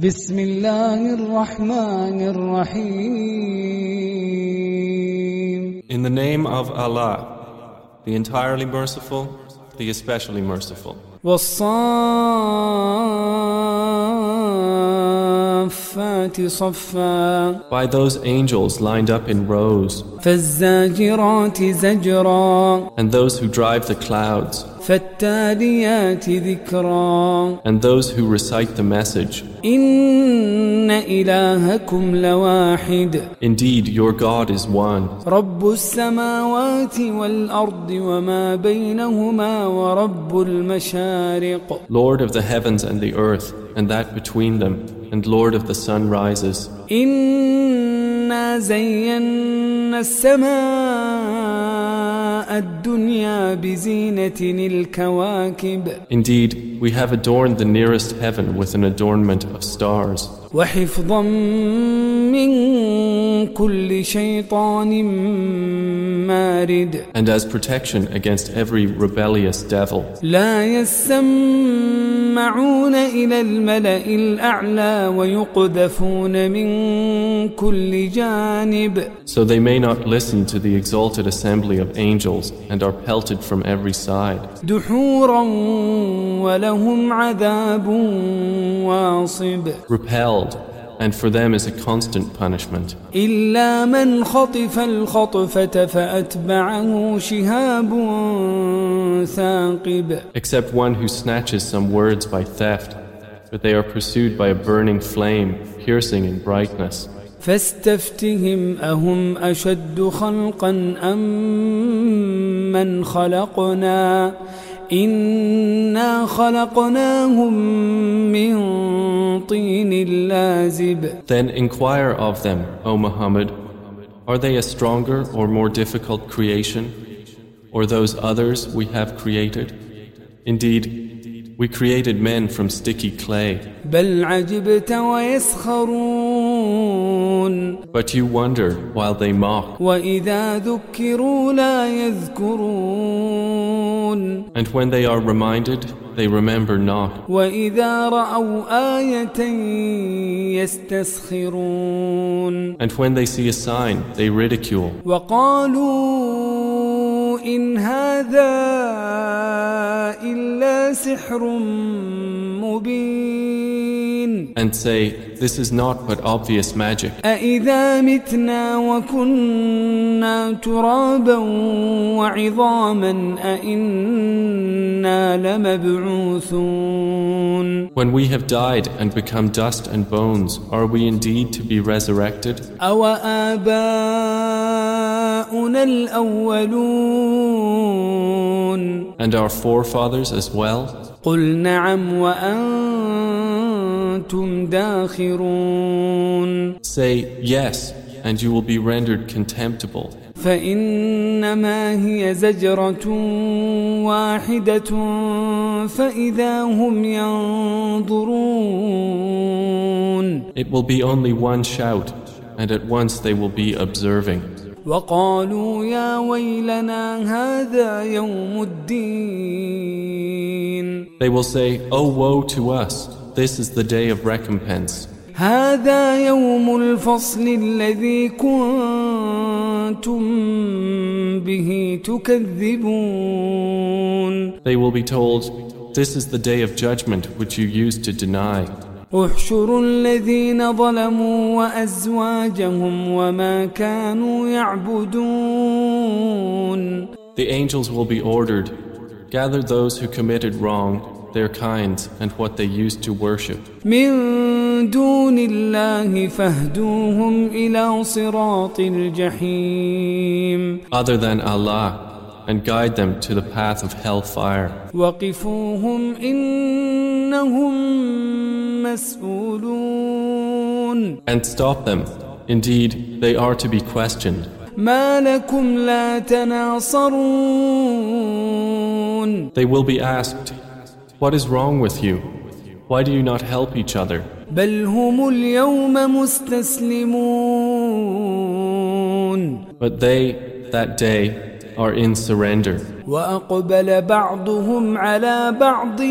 بسم الله الرحمن الرحيم In the name of Allah, the entirely merciful, the especially merciful. والصافات صفا By those angels lined up in rows, فالزاجرات زجرا and those who drive the clouds, فالتاليات ذكرا and those who recite the message. إن إلهكم لواحد Indeed, your God is one, رب السماوات والأرض وما بينهما ورب المشارق Lord of the heavens and the earth, and that between them, and Lord of the sunrises. إنا زينا السماء الدنيا بزينة الكواكب Indeed, we have adorned the nearest heaven with an adornment of stars, وحفظا من كل شيطان مارد and as protection against every rebellious devil. لا يسمعون إلى الملأ الأعلى ويقذفون من كل جانب So they may not listen to the exalted assembly of angels and are pelted from every side. دحورا ولهم عذاب واصب repelled, and for them is a constant punishment, إلا من خطف الخطفة فأتبعه شهاب ثاقب except one who snatches some words by theft, but they are pursued by a burning flame, piercing in brightness. فاستفتهم أهم أشد خلقا أم من خلقنا إنا خلقناهم من طين لازب Then inquire of them, O Muhammad, are they a stronger or more difficult creation, or those others we have created? Indeed, we created men from sticky clay, بل عجبت ويسخرون but you wonder while they mock. وإذا ذكروا لا يذكرون And when they are reminded, they remember not. وإذا رأوا آية يستسخرون And when they see a sign, they ridicule. وقالوا إن هذا إلا سحر مبين and say, This is not but obvious magic. أإذا متنا وكنا ترابا وعظاما أإنا لمبعوثون When we have died and become dust and bones, are we indeed to be resurrected? أو آباؤنا الأولون And our forefathers as well? قل نعم وأنتم داخرون Say, Yes, and you will be rendered contemptible. فإنما هي زجرة واحدة فإذا هم ينظرون It will be only one shout, and at once they will be observing. وقالوا يا ويلنا هذا يوم الدين They will say, Oh, woe to us! This is the day of recompense. هذا يوم الفصل الذي كنتم به تكذبون They will be told, This is the day of judgment which you used to deny. احشروا الذين ظلموا وأزواجهم وما كانوا يعبدون The angels will be ordered, Gather those who committed wrong, their kinds, and what they used to worship. من دون الله فاهدوهم إلى صراط الجحيم Other than Allah, and guide them to the path of hellfire. وقفوهم إنهم مسؤولون And stop them. Indeed, they are to be questioned. ما لكم لا تناصرون They will be asked, What is wrong with you? Why do you not help each other? بل هم اليوم مستسلمون But they, that day, are in surrender. وأقبل بعضهم على بعض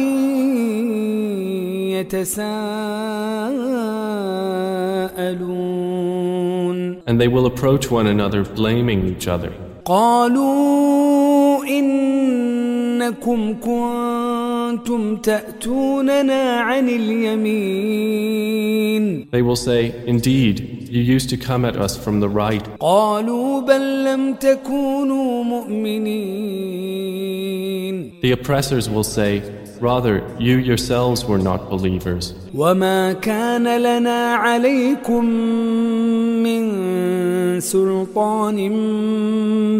يتساءلون And they will approach one another blaming each other. قالوا إنكم كنتم تأتوننا عن اليمين They will say, Indeed, you used to come at us from the right. قالوا بل لم تكونوا مؤمنين The oppressors will say, Rather, you yourselves were not believers. وما كان لنا عليكم من سلطان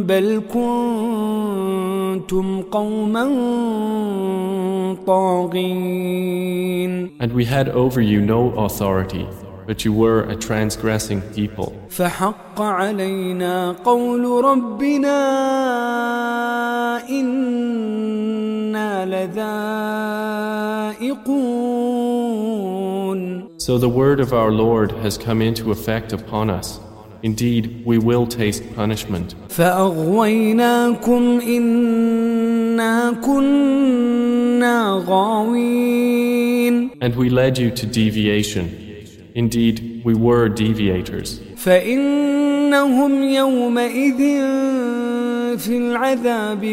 بل كنتم قوما طاغين And we had over you no authority, but you were a transgressing people. فحق علينا قول ربنا إنا لذائقون So the word of our Lord has come into effect upon us. Indeed, we will taste punishment. فأغويناكم إنا كنا غاوين And we led you to deviation. Indeed, we were deviators. فإنهم يومئذ في العذاب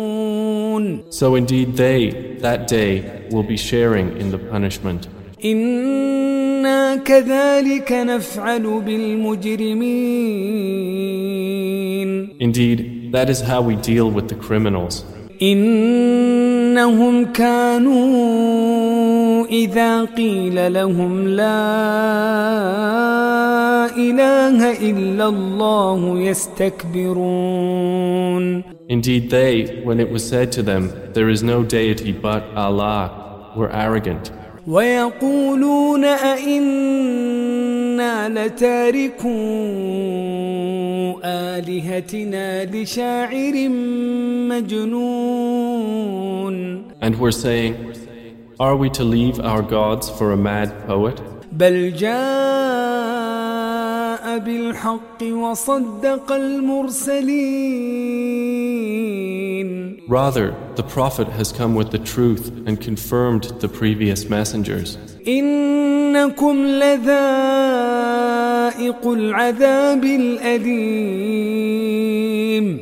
مشتركون So indeed, they, that day, will be sharing in the punishment. إنا كذلك نفعل بالمجرمين Indeed, that is how we deal with the criminals. إنهم كانوا إذا قيل لهم لا إله إلا الله يستكبرون Indeed, they, when it was said to them, There is no deity but Allah, were arrogant. ويقولون أئنا لتاركو آلهتنا لشاعر مجنون And were saying, Are we to leave our gods for a mad poet? بل جاء بالحق وصدق المرسلين Rather, the Prophet has come with the truth and confirmed the previous messengers. إنكم لذائق العذاب الأليم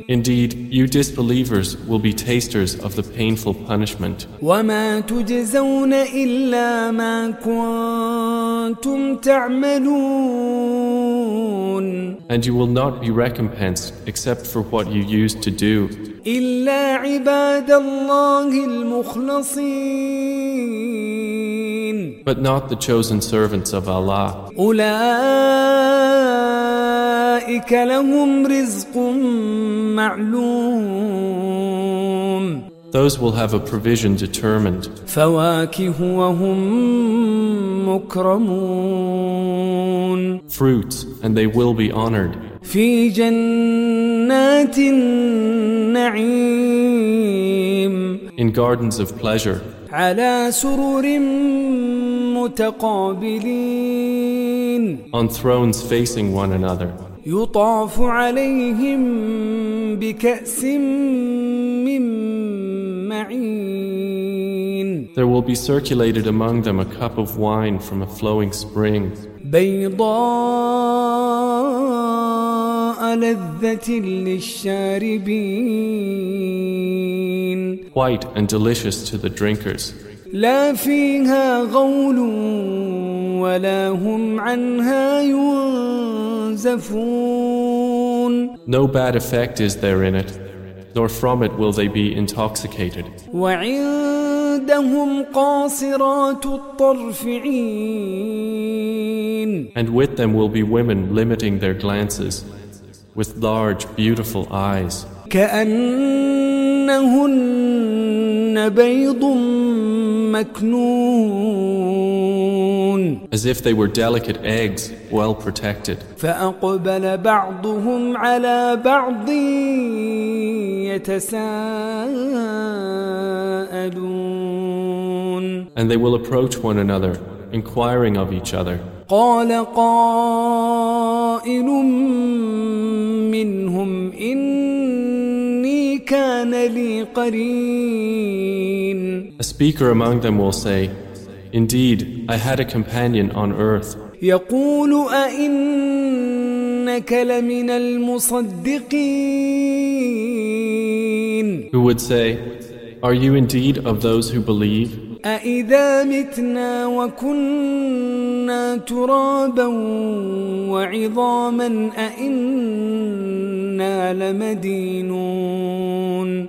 Indeed, you disbelievers will be tasters of the painful punishment, وما تجزون إلا ما كنتم تعملون and you will not be recompensed except for what you used to do. إلا عباد الله المخلصين But not the chosen servants of Allah. أولئك لهم رزق معلوم Those will have a provision determined, فواكه وهم مكرمون fruits, and they will be honored. في جنات النعيم in gardens of pleasure, على سرر متقابلين on thrones facing one another. يطاف عليهم بكأس من معين There will be circulated among them a cup of wine from a flowing spring, بيضاء لذة للشاربين white and delicious to the drinkers. لا فيها غول ولا هم عنها ينزفون No bad effect is there in it, nor from it will they be intoxicated. وعندهم قاصرات الطرف عين And with them will be women limiting their glances, with large, beautiful eyes, كأنهن بيض مكنون as if they were delicate eggs, well protected. فأقبل بعضهم على بعض يتساءلون And they will approach one another, inquiring of each other. قال قائل منهم إني إني كان لي قرين A speaker among them will say, Indeed, I had a companion on earth يقول أئنك لمن المصدقين who would say, Are you indeed of those who believe? أإذا متنا وكنا ترابا وعظاما أإنا لمدينون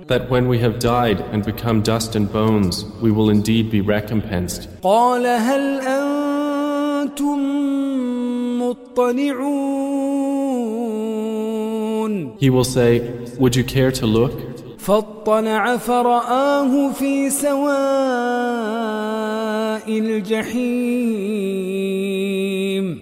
That when we have died and become dust and bones, we will indeed be recompensed. قال هل أنتم مطلعون He will say, Would you care to look? فاطلع فرآه في سواء الجحيم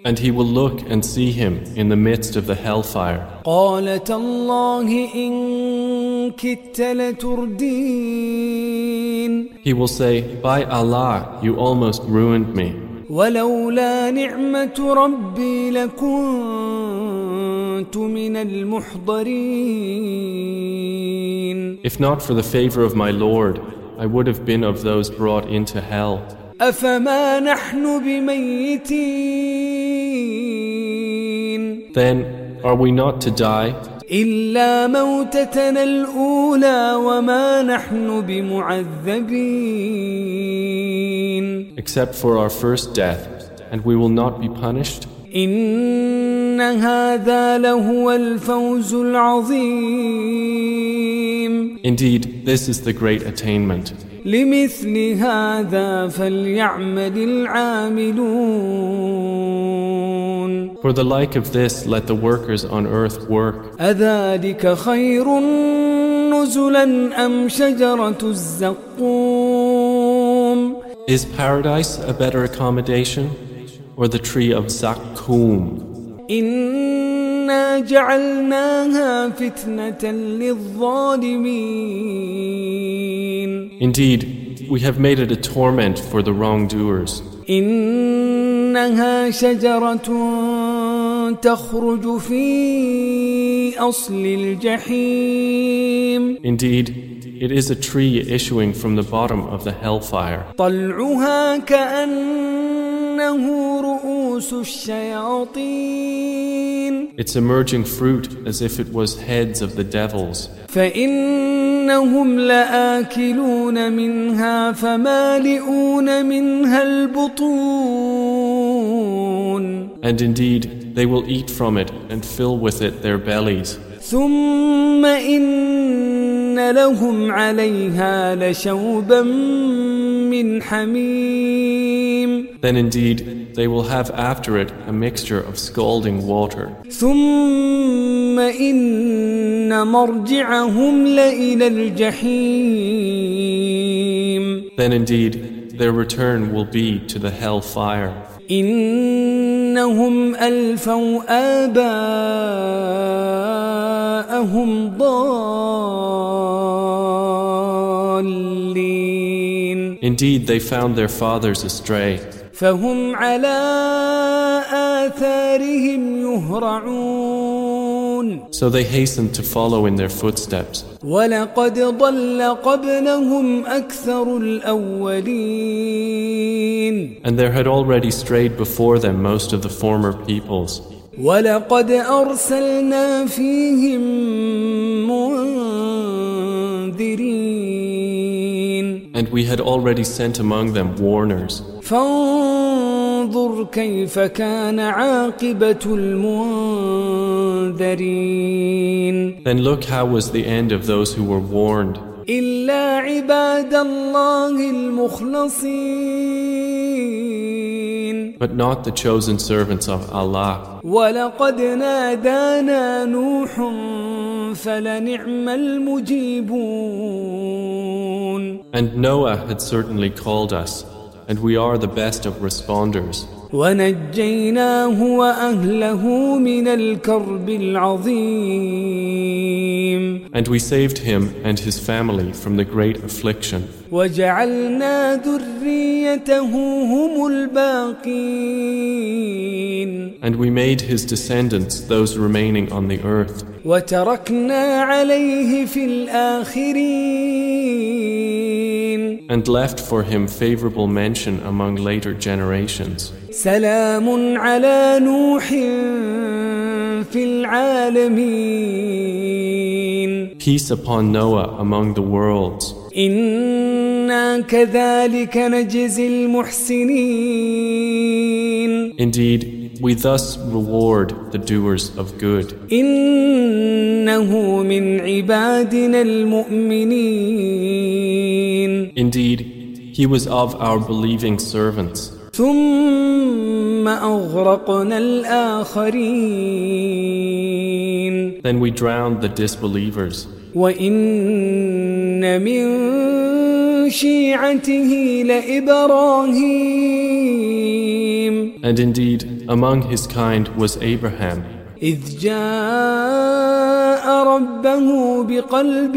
And he will look and see him in the midst of the hellfire. قال تالله إن كدت لتردين He will say, By Allah, you almost ruined me. ولولا نعمة ربي لكنت من المحضرين If not for the favor of my Lord, I would have been of those brought into hell. أفما نحن بميتين Then, are we not to die? إلا موتتنا الأولى وما نحن بمعذبين Except for our first death, and we will not be punished? إن هذا لهو الفوز العظيم Indeed, this is the great attainment. لمثل هذا فليعمل العاملون For the like of this, let the workers on earth work. أذلك خير نزلا أم شجرة الزقوم Is paradise a better accommodation? Or the tree of Zakkum? إنا جعلناها فتنة للظالمين Indeed, we have made it a torment for the wrongdoers. إنها شجرة تخرج في أصل الجحيم Indeed, it is a tree issuing from the bottom of the hellfire. طلعها كأنه رؤوس الشياطين Its emerging fruit as if it was heads of the devils. فإنهم لآكلون منها فمالئون منها البطون And indeed, they will eat from it and fill with it their bellies. ثم إن لهم عليها لشوبا من حميم Then indeed, they will have after it a mixture of scalding water. ثم إن مرجعهم لإلى الجحيم Then indeed, their return will be to the hell fire. إنهم ألفوا آباءهم ضالين. Indeed, they found their fathers astray, فهم على آثارهم يهرعون. so they hastened to follow in their footsteps. ولقد ضل قبلهم أكثر الأولين And there had already strayed before them most of the former peoples. ولقد أرسلنا فيهم منذرين And we had already sent among them warners. فانظر كيف كان عاقبة المنذرين Then look how was the end of those who were warned. إلا عباد الله المخلصين but not the chosen servants of Allah. ولقد نادانا نوح فلنعم المجيبون And Noah had certainly called us, and we are the best of responders. ونجيناه وأهله من الكرب العظيم And we saved him and his family from the great affliction. وجعلنا ذريته هم الباقين And we made his descendants those remaining on the earth. وتركنا عليه في الآخرين and left for him favorable mention among later generations. سلام على نوح في العالمين Peace upon Noah among the worlds. إنا كذلك نجزي المحسنين Indeed, we thus reward the doers of good. إنه من عبادنا المؤمنين Indeed, he was of our believing servants. ثم أغرقنا الآخرين Then we drowned the disbelievers. وإن من شيعته لإبراهيم And indeed, among his kind was Abraham, إذ جاء ربه بقلب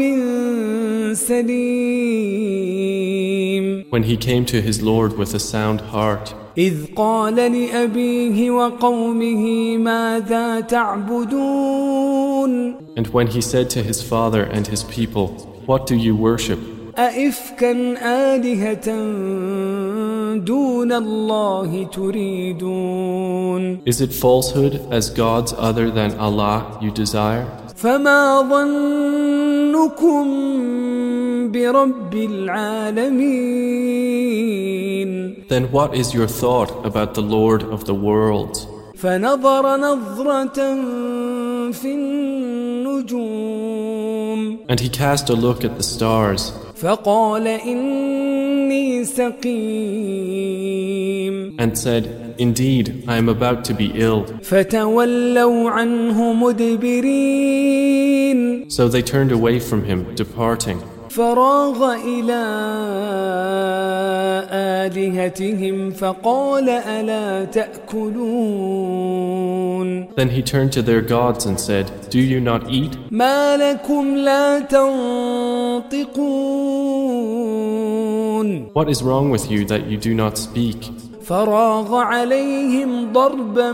سليم when he came to his Lord with a sound heart. إذ قال لأبيه وقومه ماذا تعبدون And when he said to his father and his people, What do you worship? أئفكا آلهة دون الله تريدون Is it falsehood as gods other than Allah you desire? فما ظنكم برب العالمين Then what is your thought about the Lord of the worlds? فنظر نظرة في النجوم And he cast a look at the stars فقال إني سقيم and said, Indeed, I am about to be ill. فتولوا عنه مدبرين So they turned away from him, departing. فراغ إلى آلهتهم فقال ألا تأكلون Then he turned to their gods and said, Do you not eat? ما لكم لا تنطقون What is wrong with you that you do not speak? فراغ عليهم ضربا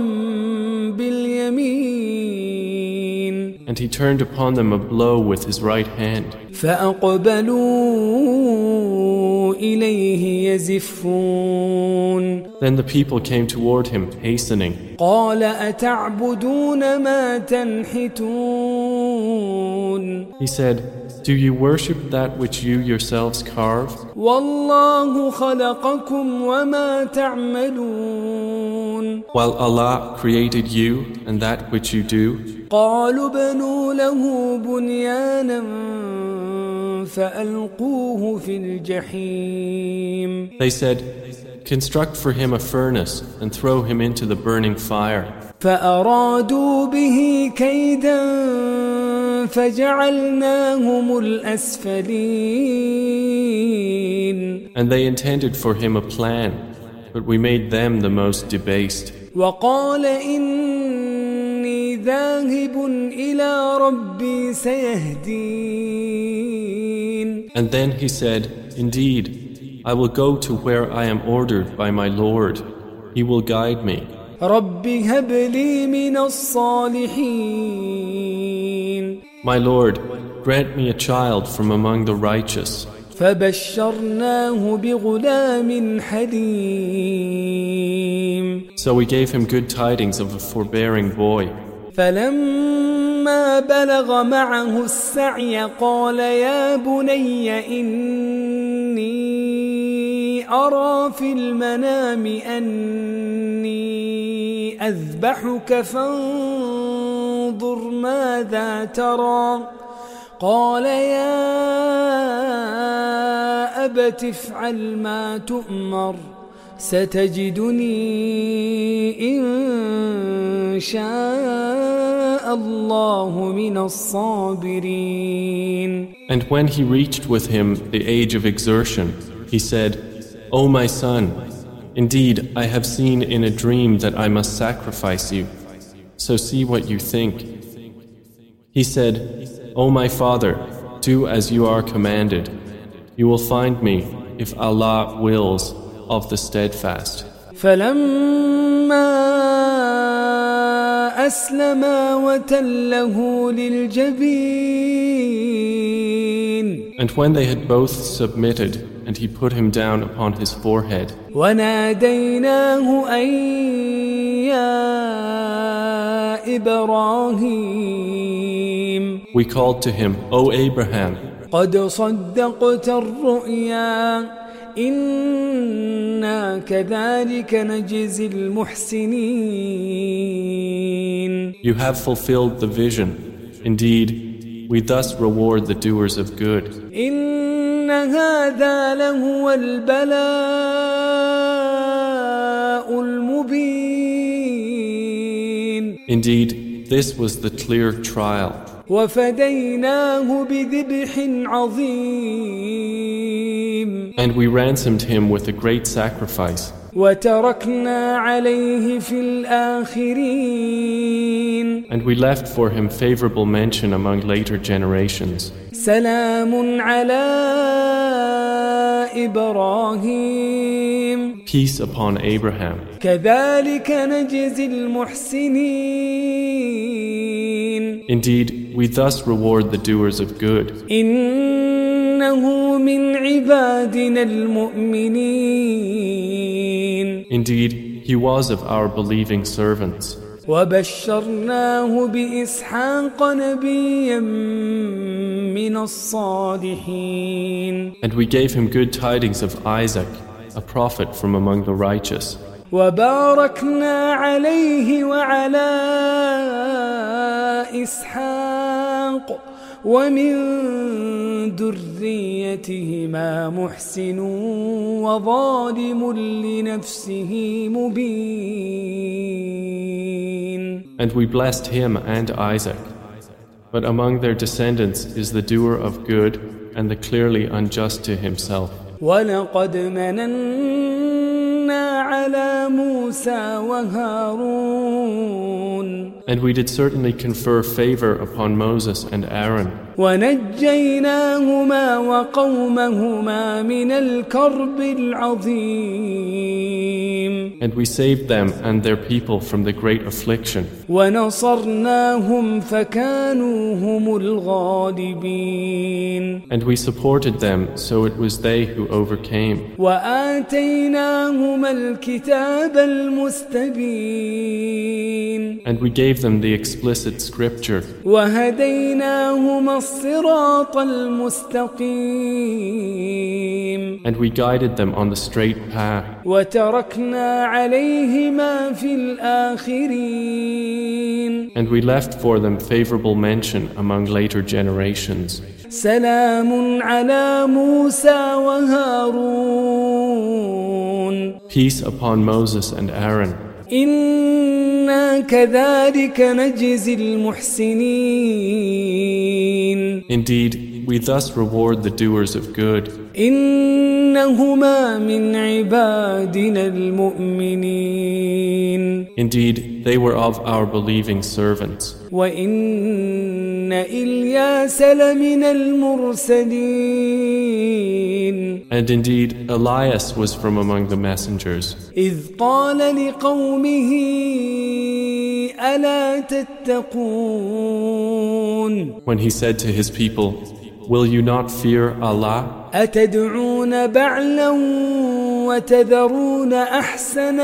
باليمين And he turned upon them a blow with his right hand. Then the people came toward him, hastening. He said, Do you worship that which you yourselves carve? والله خلقكم وما تعملون While Allah created you and that which you do, قالوا بنوا له بنيانا فألقوه في الجحيم they said, Construct for him a furnace and throw him into the burning fire. فأرادوا به كيدا فجعلناهم الأسفلين And they intended for him a plan, but we made them the most debased. وقال إني ذاهب إلى ربي سيهدين And then he said, Indeed, I will go to where I am ordered by my Lord. He will guide me. رب هب لي من الصالحين My Lord, grant me a child from among the righteous. فبشرناه بغلام حليم So we gave him good tidings of a forbearing boy. فلما بلغ معه السعي قال يا بني إني أرى في المنام أني أذبحك فانظر ماذا ترى قال يا أبت افعل ما تؤمر ستجدني إن شاء الله من الصابرين And when he reached with him the age of exertion, he said, O my son, indeed I have seen in a dream that I must sacrifice you. So see what you think. He said, O my father, do as you are commanded. You will find me, if Allah wills, of the steadfast. فلما فأسلما وتله للجبين And when they had both submitted, and he put him down upon his forehead, وناديناه أن يا إبراهيم we called to him, O Abraham, قد صدقت الرؤيا إنا كذلك نجزي المحسنين you have fulfilled the vision. Indeed, we thus reward the doers of good. إن هذا لهو البلاء المبين Indeed, this was the clear trial. And we ransomed him with a great sacrifice. And we left for him favorable mention among later generations. Salamun ala Ibrahim. Peace upon Abraham. كذلك نجزي المحسنين Indeed, we thus reward the doers of good. إنه من عبادنا المؤمنين Indeed, he was of our believing servants. وبشرناه بإسحاق نبيا من الصالحين And we gave him good tidings of Isaac, a prophet from among the righteous. وباركنا عليه وعلى إسحاق ومن ذريتهما محسن وظالم لنفسه مبين And we blessed him and Isaac. But among their descendants is the doer of good and the clearly unjust to himself. ولقد مننا على موسى وهارون And we did certainly confer favor upon Moses and Aaron, ونجيناهما وقومهما من الكرب العظيم and we saved them and their people from the great affliction, ونصرناهم فكانوا هم الغالبين and we supported them, so it was they who overcame. وآتيناهما الكتاب المستبين And we gave them the explicit scripture, وهديناهما الصراط المستقيم and we guided them on the straight path. وتركنا عليهما في الآخرين And we left for them favorable mention among later generations. سلام على موسى وهارون Peace upon Moses and Aaron. إنا كذلك نجزي المحسنين Indeed, we thus reward the doers of good. إنهما من عبادنا المؤمنين Indeed, they were of our believing servants. وإن إلياس لمن المرسلين And indeed, Elias was from among the messengers. إذ قال لقومه ألا تتقون When he said to his people, Will you not fear Allah? أتدعون بعلا وتذرون أحسن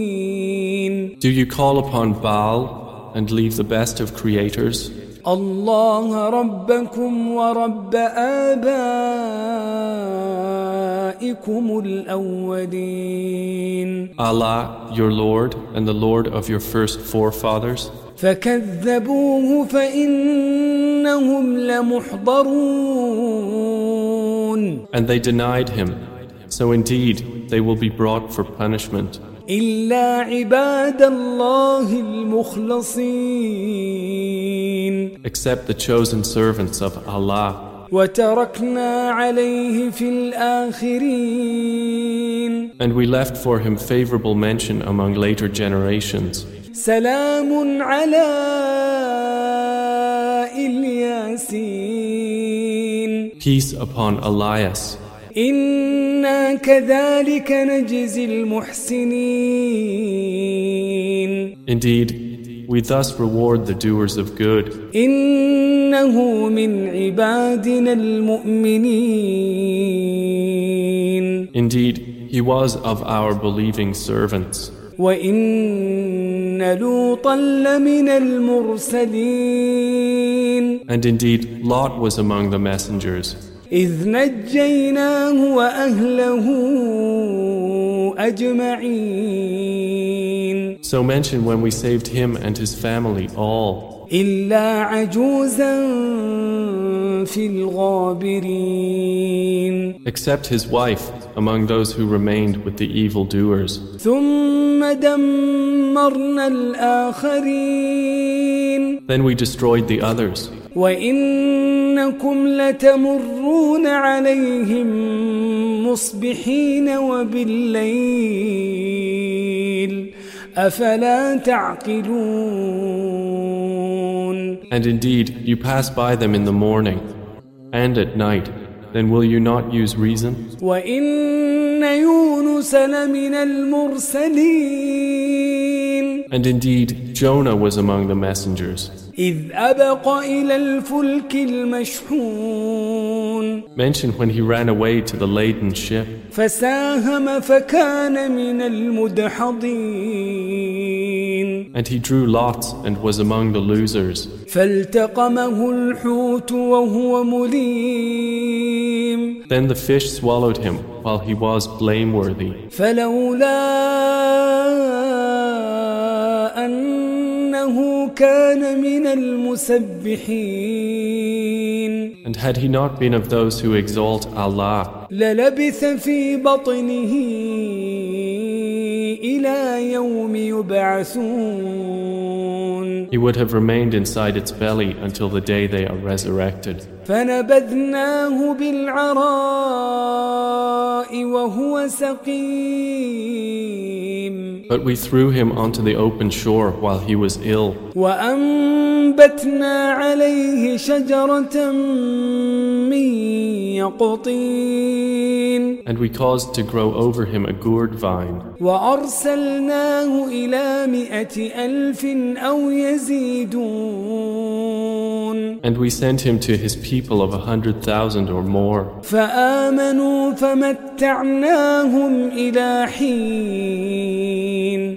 الخالقين Do you call upon Baal and leave the best of creators? الله ربكم ورب آبائكم الأولين Allah, your Lord, and the Lord of your first forefathers? فكذبوه فإنهم لمحضرون And they denied him. So indeed, they will be brought for punishment. إلا عباد الله المخلصين except the chosen servants of Allah. وتركنا عليه في الآخرين And we left for him favorable mention among later generations. سلام على الياسين Peace upon Elias. إنا كذلك نجزي المحسنين Indeed, we thus reward the doers of good. إنه من عبادنا المؤمنين Indeed, he was of our believing servants. وإن لوطا لمن المرسلين And indeed, Lot was among the messengers. إذ نجيناه وأهله أجمعين So mention when we saved him and his family all, إلا عجوزا في الغابرين except his wife among those who remained with the evildoers. ثم دمرنا الآخرين Then we destroyed the others. وإنكم لتمرون عليهم مصبحين وبالليل أفلا تعقلون And indeed, you pass by them in the morning and at night, then will you not use reason? And indeed, Jonah was among the messengers. Mention when he ran away to the laden ship. And he drew lots and was among the losers. Then the fish swallowed him while he was blameworthy. And had he not been of those who exalt Allah, إلى يوم يبعثون. he would have remained inside its belly until the day they are resurrected. فنبذناه بالعراء وهو سقيم But we threw him onto the open shore while he was ill, وأنبتنا عليه شجرة من يقطين and we caused to grow over him a gourd vine. وأرسلناه إلى مئة ألف أو يزيدون And we sent him to his people of a hundred thousand or more. فآمنوا فمتعناهم إلى حين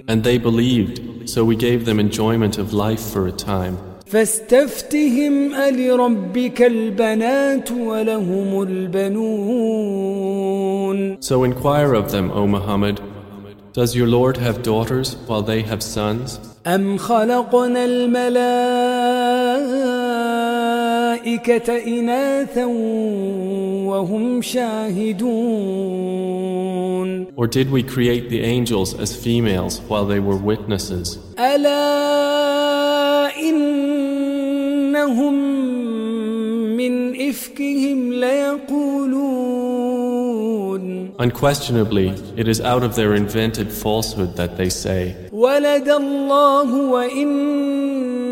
And they believed, so we gave them enjoyment of life for a time. فاستفتهم ألربك البنات ولهم البنون So inquire of them, O Muhammad, does your Lord have daughters while they have sons? أم خلقنا الملائكة إناثا وهم شاهدون Or did we create the angels as females while they were witnesses? ألا إنهم من إفكهم ليقولون Unquestionably, it is out of their invented falsehood that they say, ولد الله وإنهم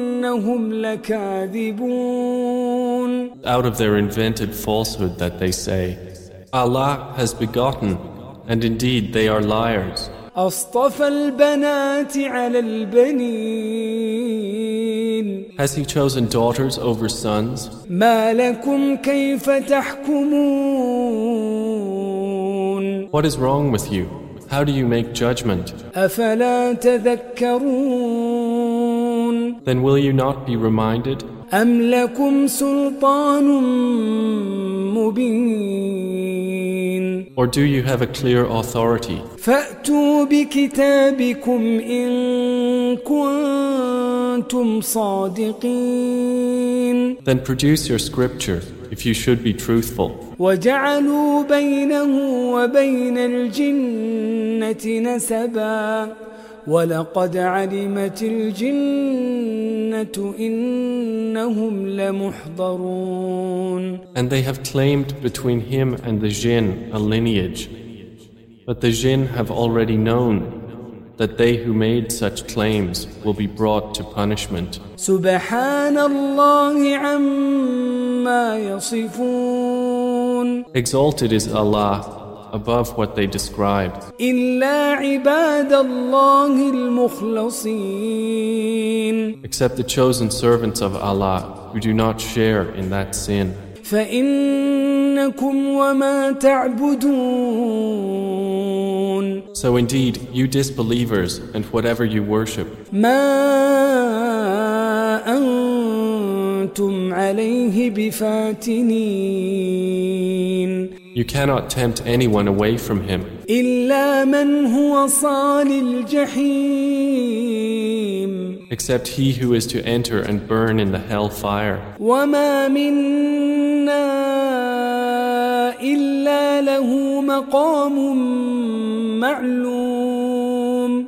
لكاذبون out of their invented falsehood that they say, Allah has begotten, and indeed they are liars. أصطفى البنات على البنين Has he chosen daughters over sons? ما لكم كيف تحكمون What is wrong with you? How do you make judgment? أفلا تذكرون Then will you not be reminded? أم لكم سلطان مبين Or do you have a clear authority? فأتوا بكتابكم إن كنتم صادقين Then produce your scripture if you should be truthful. وجعلوا بينه وبين الجنة نسبا ولقد علمت الجنة إنهم لمحضرون And they have claimed between him and the jinn a lineage. But the jinn have already known that they who made such claims will be brought to punishment. سبحان الله عما يصفون Exalted is Allah above what they described. إلا عباد الله المخلصين Except the chosen servants of Allah who do not share in that sin. فإنكم وما تعبدون So indeed, you disbelievers and whatever you worship, ما أنتم عليه بفاتنين you cannot tempt anyone away from him. Except he who is to enter and burn in the hell fire.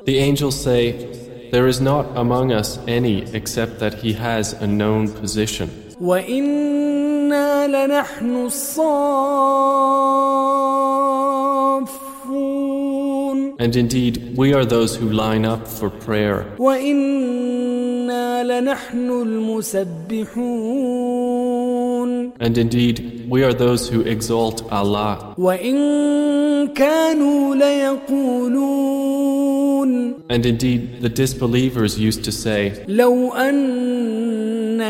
The angels say, There is not among us any except that he has a known position. وإنا لنحن الصافون And indeed, we are those who line up for prayer, وإنا لنحن المسبحون and indeed, we are those who exalt Allah. وإن كانوا ليقولون And indeed, the disbelievers used to say, لو أن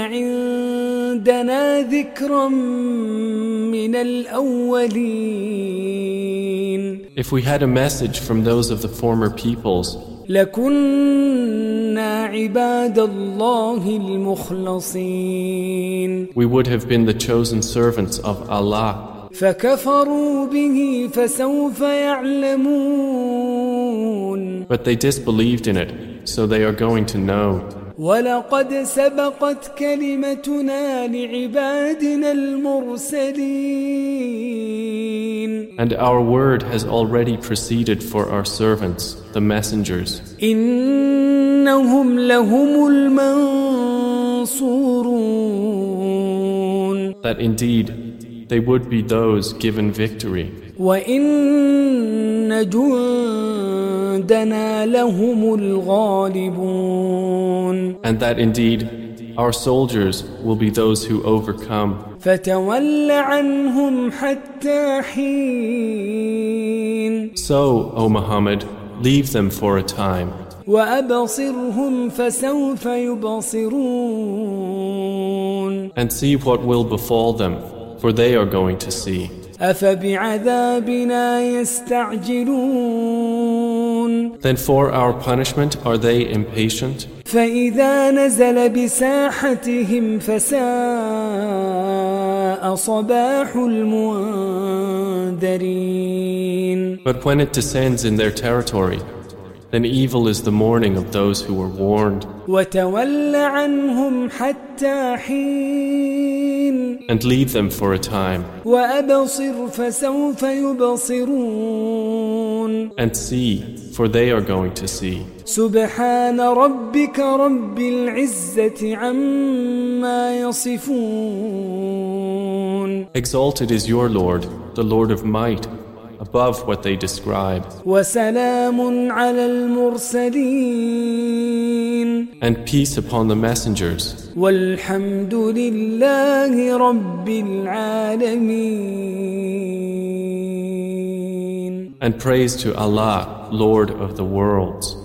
عندنا ذكرا من الأولين If we had a message from those of the former peoples, لكنا عباد الله المخلصين we would have been the chosen servants of Allah. فكفروا به فسوف يعلمون But they disbelieved in it, so they are going to know. ولقد سبقت كلمتنا لعبادنا المرسلين And our word has already proceeded for our servants, the messengers. إنهم لهم المنصورون That indeed they would be those given victory. وإن جندنا لهم الغالبون And that indeed our soldiers will be those who overcome. فتول عنهم حتى حين So, O Muhammad, leave them for a time, وأبصرهم فسوف يبصرون and see what will befall them, for they are going to see. أفبعذابنا يستعجلون Then for our punishment are they impatient? فإذا نزل بساحتهم فساء صباح المنذرين But when it descends in their territory, then evil is the morning of those who were warned. وتول عنهم حتى حين And leave them for a time, وأبصر فسوف يبصرون and see, for they are going to see. سبحان ربك رب العزة عما يصفون Exalted is your Lord, the Lord of might, above what they describe. And peace upon the messengers. And praise to Allah, Lord of the worlds.